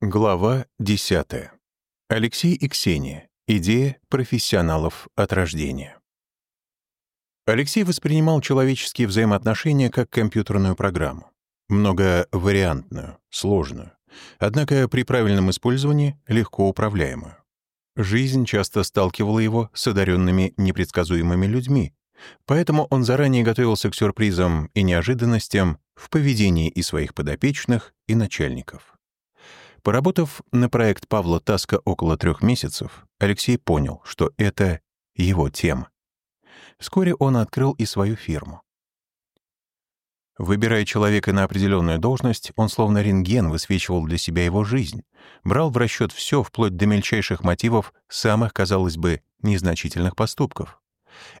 Глава 10. Алексей и Ксения. Идея профессионалов от рождения. Алексей воспринимал человеческие взаимоотношения как компьютерную программу. Многовариантную, сложную, однако при правильном использовании легко управляемую. Жизнь часто сталкивала его с одаренными непредсказуемыми людьми, поэтому он заранее готовился к сюрпризам и неожиданностям в поведении и своих подопечных, и начальников. Поработав на проект Павла Таска около трех месяцев, Алексей понял, что это его тема. Вскоре он открыл и свою фирму. Выбирая человека на определенную должность, он словно рентген высвечивал для себя его жизнь, брал в расчет все, вплоть до мельчайших мотивов самых, казалось бы, незначительных поступков.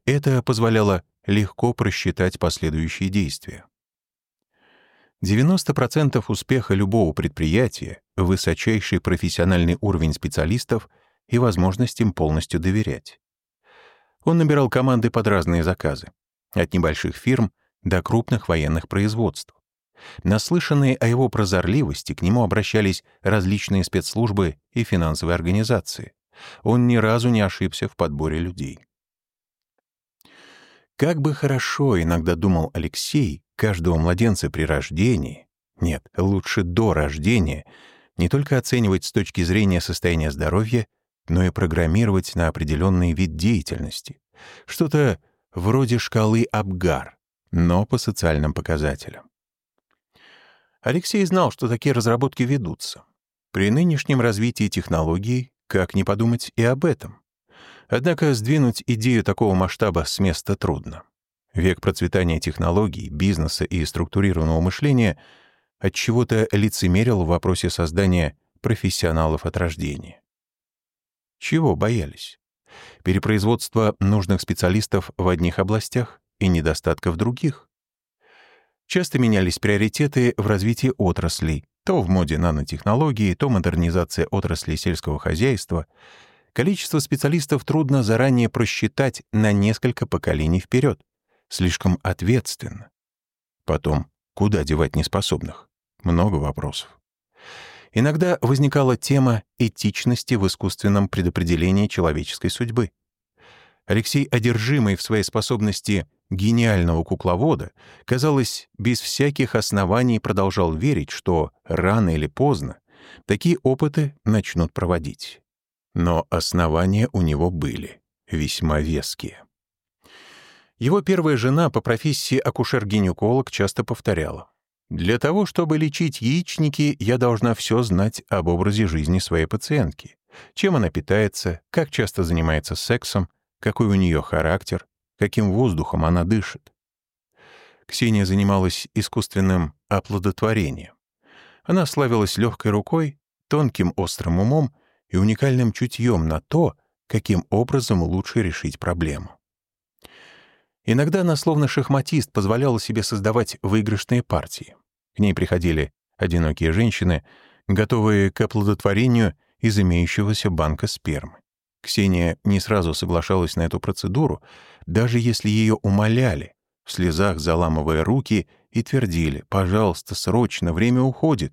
Это позволяло легко просчитать последующие действия. 90% успеха любого предприятия — высочайший профессиональный уровень специалистов и возможность им полностью доверять. Он набирал команды под разные заказы, от небольших фирм до крупных военных производств. Наслышанные о его прозорливости к нему обращались различные спецслужбы и финансовые организации. Он ни разу не ошибся в подборе людей. Как бы хорошо, иногда думал Алексей, каждого младенца при рождении, нет, лучше до рождения, не только оценивать с точки зрения состояния здоровья, но и программировать на определенный вид деятельности. Что-то вроде шкалы Абгар, но по социальным показателям. Алексей знал, что такие разработки ведутся. При нынешнем развитии технологий как не подумать и об этом? Однако сдвинуть идею такого масштаба с места трудно. Век процветания технологий, бизнеса и структурированного мышления от чего-то лицемерил в вопросе создания профессионалов от рождения. Чего боялись? Перепроизводства нужных специалистов в одних областях и недостатка в других? Часто менялись приоритеты в развитии отраслей, то в моде нанотехнологии, то модернизация отрасли сельского хозяйства — Количество специалистов трудно заранее просчитать на несколько поколений вперед. Слишком ответственно. Потом, куда девать неспособных? Много вопросов. Иногда возникала тема этичности в искусственном предопределении человеческой судьбы. Алексей, одержимый в своей способности гениального кукловода, казалось, без всяких оснований продолжал верить, что рано или поздно такие опыты начнут проводить. Но основания у него были, весьма веские. Его первая жена по профессии акушер-гинеколог часто повторяла. «Для того, чтобы лечить яичники, я должна все знать об образе жизни своей пациентки. Чем она питается, как часто занимается сексом, какой у нее характер, каким воздухом она дышит. Ксения занималась искусственным оплодотворением. Она славилась легкой рукой, тонким острым умом и уникальным чутьем на то, каким образом лучше решить проблему. Иногда она, словно шахматист, позволяла себе создавать выигрышные партии. К ней приходили одинокие женщины, готовые к оплодотворению из имеющегося банка спермы. Ксения не сразу соглашалась на эту процедуру, даже если ее умоляли, в слезах заламывая руки и твердили «пожалуйста, срочно, время уходит».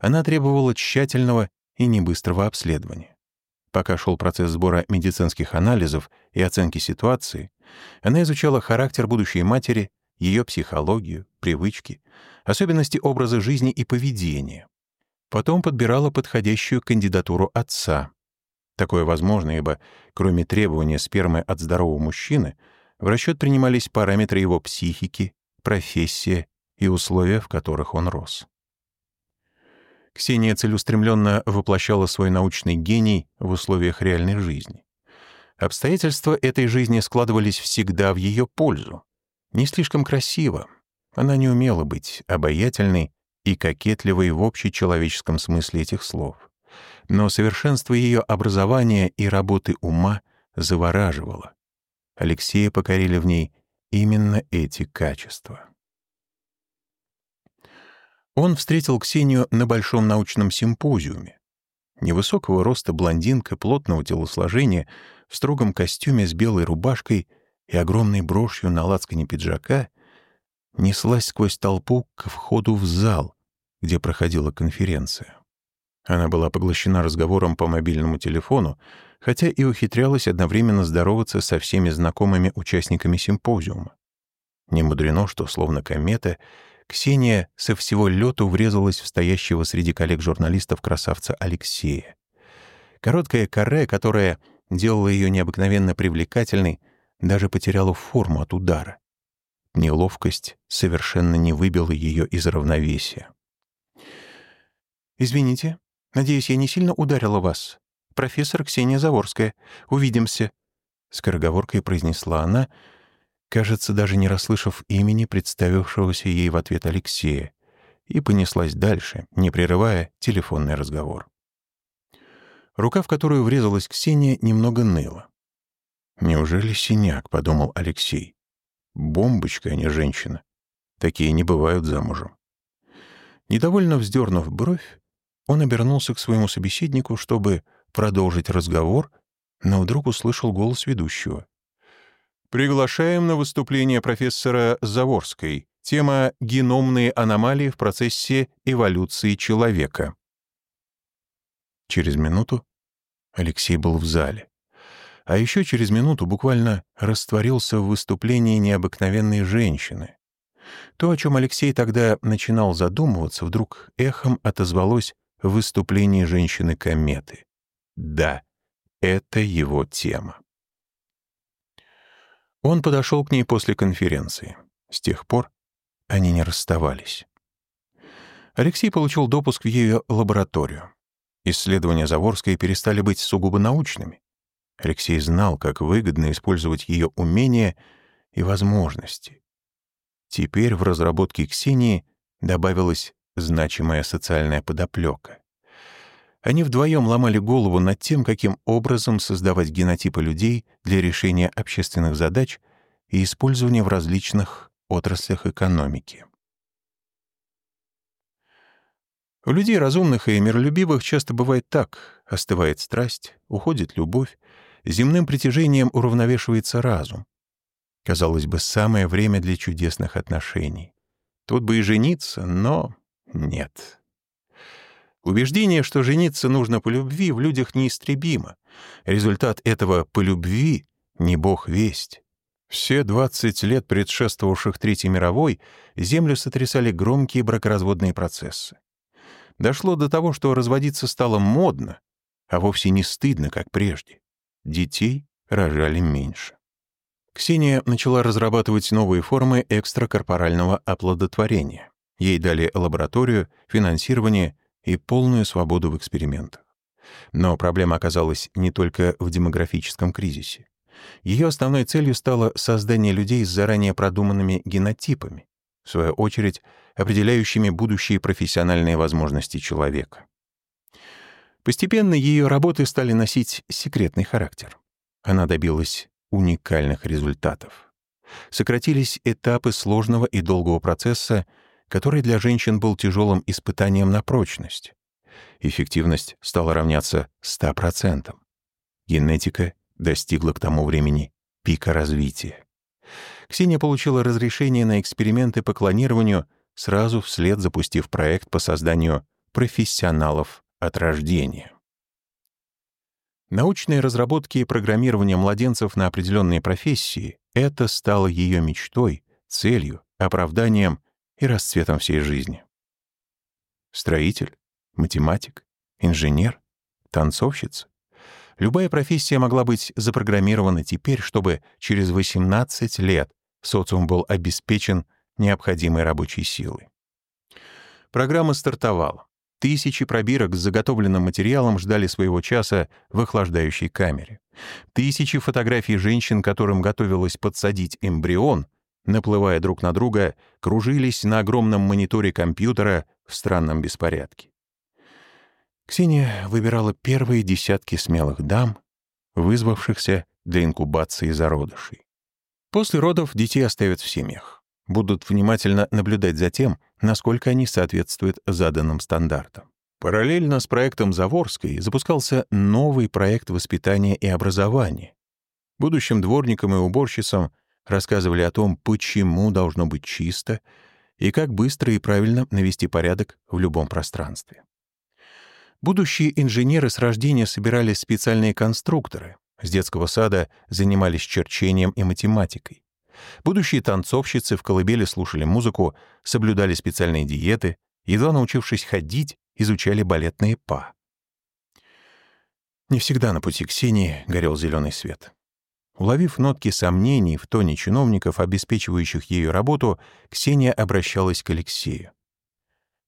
Она требовала тщательного и небыстрого обследования. Пока шел процесс сбора медицинских анализов и оценки ситуации, она изучала характер будущей матери, ее психологию, привычки, особенности образа жизни и поведения. Потом подбирала подходящую кандидатуру отца. Такое возможно, ибо кроме требования спермы от здорового мужчины, в расчет принимались параметры его психики, профессия и условия, в которых он рос. Ксения целеустремленно воплощала свой научный гений в условиях реальной жизни. Обстоятельства этой жизни складывались всегда в ее пользу. Не слишком красиво. Она не умела быть обаятельной и кокетливой в общечеловеческом смысле этих слов. Но совершенство ее образования и работы ума завораживало. Алексея покорили в ней именно эти качества. Он встретил Ксению на большом научном симпозиуме. Невысокого роста блондинка, плотного телосложения, в строгом костюме с белой рубашкой и огромной брошью на лацкане пиджака неслась сквозь толпу к входу в зал, где проходила конференция. Она была поглощена разговором по мобильному телефону, хотя и ухитрялась одновременно здороваться со всеми знакомыми участниками симпозиума. Не мудрено, что, словно комета, Ксения со всего лету врезалась в стоящего среди коллег-журналистов красавца Алексея. Короткая каре, которая делала ее необыкновенно привлекательной, даже потеряла форму от удара. Неловкость совершенно не выбила ее из равновесия. «Извините, надеюсь, я не сильно ударила вас. Профессор Ксения Заворская. Увидимся», — скороговоркой произнесла она, кажется, даже не расслышав имени представившегося ей в ответ Алексея, и понеслась дальше, не прерывая телефонный разговор. Рука, в которую врезалась Ксения, немного ныла. «Неужели синяк?» — подумал Алексей. «Бомбочка, а не женщина. Такие не бывают замужем». Недовольно вздернув бровь, он обернулся к своему собеседнику, чтобы продолжить разговор, но вдруг услышал голос ведущего. «Приглашаем на выступление профессора Заворской. Тема «Геномные аномалии в процессе эволюции человека». Через минуту Алексей был в зале. А еще через минуту буквально растворился в выступлении необыкновенной женщины. То, о чем Алексей тогда начинал задумываться, вдруг эхом отозвалось в выступлении женщины-кометы. Да, это его тема. Он подошел к ней после конференции. С тех пор они не расставались. Алексей получил допуск в ее лабораторию. Исследования Заворской перестали быть сугубо научными. Алексей знал, как выгодно использовать ее умения и возможности. Теперь в разработке Ксении добавилась значимая социальная подоплека. Они вдвоем ломали голову над тем, каким образом создавать генотипы людей для решения общественных задач и использования в различных отраслях экономики. У людей разумных и миролюбивых часто бывает так. Остывает страсть, уходит любовь, земным притяжением уравновешивается разум. Казалось бы, самое время для чудесных отношений. Тут бы и жениться, но нет. Убеждение, что жениться нужно по любви, в людях неистребимо. Результат этого «по любви» — не бог весть. Все 20 лет предшествовавших Третьей мировой Землю сотрясали громкие бракоразводные процессы. Дошло до того, что разводиться стало модно, а вовсе не стыдно, как прежде. Детей рожали меньше. Ксения начала разрабатывать новые формы экстракорпорального оплодотворения. Ей дали лабораторию, финансирование и полную свободу в экспериментах. Но проблема оказалась не только в демографическом кризисе. Ее основной целью стало создание людей с заранее продуманными генотипами, в свою очередь, определяющими будущие профессиональные возможности человека. Постепенно ее работы стали носить секретный характер. Она добилась уникальных результатов. Сократились этапы сложного и долгого процесса, который для женщин был тяжелым испытанием на прочность. Эффективность стала равняться 100%. Генетика достигла к тому времени пика развития. Ксения получила разрешение на эксперименты по клонированию, сразу вслед запустив проект по созданию профессионалов от рождения. Научные разработки и программирование младенцев на определенные профессии — это стало ее мечтой, целью, оправданием и расцветом всей жизни. Строитель, математик, инженер, танцовщица. Любая профессия могла быть запрограммирована теперь, чтобы через 18 лет социум был обеспечен необходимой рабочей силой. Программа стартовала. Тысячи пробирок с заготовленным материалом ждали своего часа в охлаждающей камере. Тысячи фотографий женщин, которым готовилось подсадить эмбрион, наплывая друг на друга, кружились на огромном мониторе компьютера в странном беспорядке. Ксения выбирала первые десятки смелых дам, вызвавшихся для инкубации зародышей. После родов детей оставят в семьях. Будут внимательно наблюдать за тем, насколько они соответствуют заданным стандартам. Параллельно с проектом Заворской запускался новый проект воспитания и образования. Будущим дворникам и уборщицам рассказывали о том, почему должно быть чисто и как быстро и правильно навести порядок в любом пространстве. Будущие инженеры с рождения собирались специальные конструкторы, с детского сада занимались черчением и математикой. Будущие танцовщицы в колыбели слушали музыку, соблюдали специальные диеты, едва научившись ходить, изучали балетные па. Не всегда на пути Ксении горел зеленый свет. Уловив нотки сомнений в тоне чиновников, обеспечивающих ее работу, Ксения обращалась к Алексею.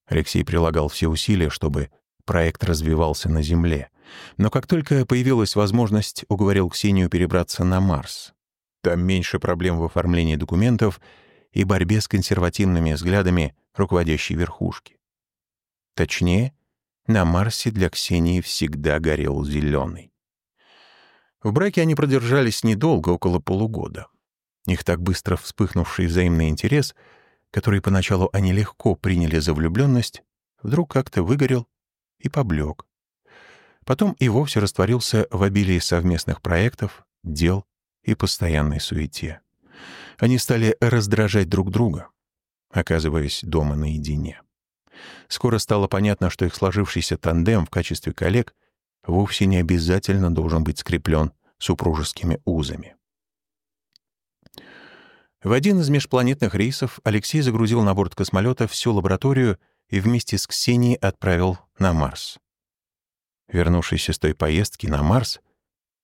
Алексей прилагал все усилия, чтобы проект развивался на Земле. Но как только появилась возможность, уговорил Ксению перебраться на Марс. Там меньше проблем в оформлении документов и борьбе с консервативными взглядами руководящей верхушки. Точнее, на Марсе для Ксении всегда горел зеленый. В браке они продержались недолго, около полугода. Их так быстро вспыхнувший взаимный интерес, который поначалу они легко приняли за влюбленность, вдруг как-то выгорел и поблек. Потом и вовсе растворился в обилии совместных проектов, дел и постоянной суете. Они стали раздражать друг друга, оказываясь дома наедине. Скоро стало понятно, что их сложившийся тандем в качестве коллег вовсе не обязательно должен быть скреплен супружескими узами. В один из межпланетных рейсов Алексей загрузил на борт космолета всю лабораторию и вместе с Ксенией отправил на Марс. Вернувшись с той поездки на Марс,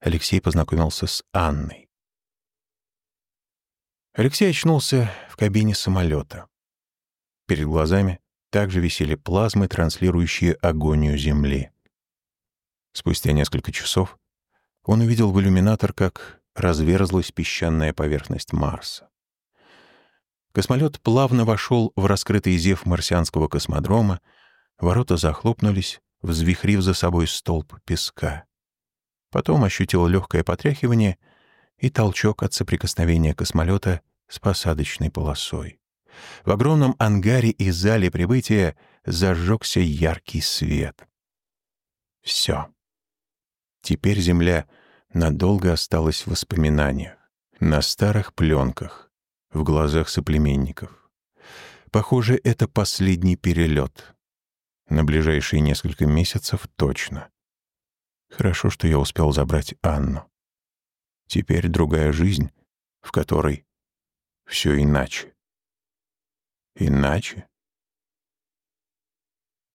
Алексей познакомился с Анной. Алексей очнулся в кабине самолета. Перед глазами также висели плазмы, транслирующие агонию Земли. Спустя несколько часов он увидел в иллюминатор, как разверзлась песчаная поверхность Марса. Космолет плавно вошел в раскрытый зев марсианского космодрома, ворота захлопнулись, взвихрив за собой столб песка. Потом ощутил легкое потряхивание и толчок от соприкосновения космолета с посадочной полосой. В огромном ангаре и зале прибытия зажегся яркий свет. Все. Теперь Земля надолго осталась в воспоминаниях, на старых пленках, в глазах соплеменников. Похоже, это последний перелет. На ближайшие несколько месяцев точно. Хорошо, что я успел забрать Анну. Теперь другая жизнь, в которой все иначе. Иначе?